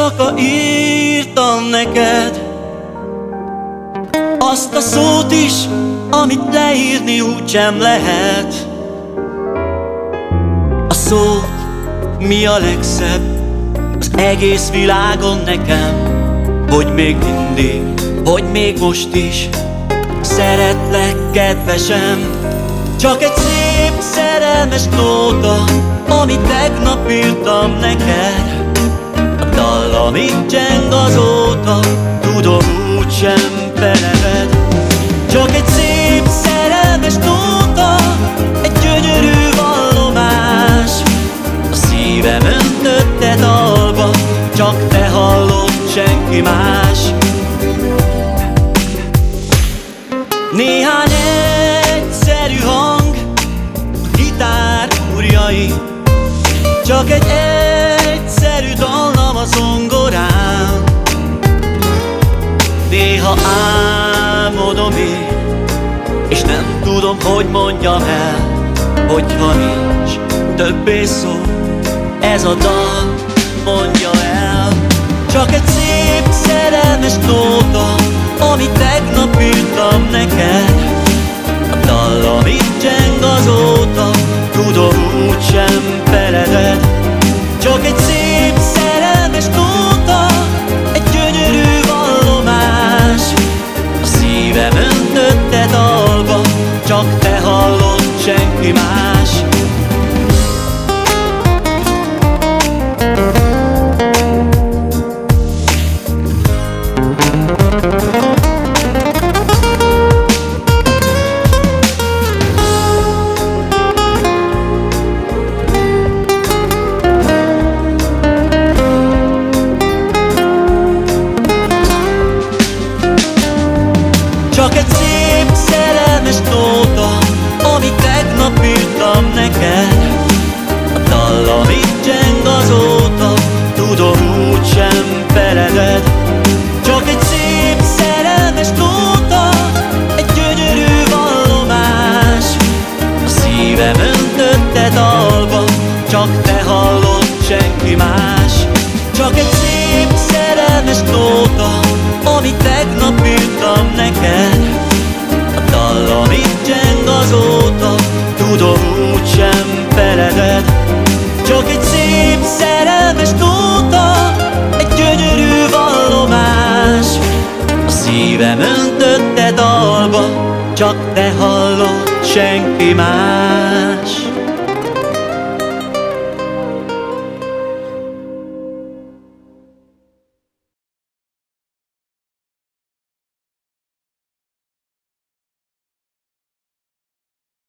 dacska írtam neked Azt a szót is, amit leírni úgy sem lehet. A szót, mi a legszebb? Az egész világon nekem Hogy még mindig, hogy még most is. Szeretlek, kedvesem Csak egy szép szerelmes nóta Amit tegnap írtam neked. A dal, amit cseng azóta Tudom, úgysem feleved Csak egy szép szerelmes nóta Egy gyönyörű vallomás. A szívem öntötte dalba Csak te hallod, senki más. Néhány egyszerű Csak egy egyszerű dallam a zongorán. Néha álmodom én És nem tudom, hogy mondjam el Hogyha nincs többé szó Ez a dal mondja el. Csak egy szép szerelmes nóta Amit tegnap Csak egy szép szerelmes nóta Egy gyönyörű vallomás. A szívem öntötte dalba Csak te hallod, senki más Csak te hallod, senki más. Csak egy szép szerelmes nóta Amit tegnap írtam neked. A dal, amit cseng azóta Tudom, úgysem feleded. Csak egy szép szerelmes nóta Egy gyönyörű vallomás. A szívem öntötte dalba Csak te hallod, senki más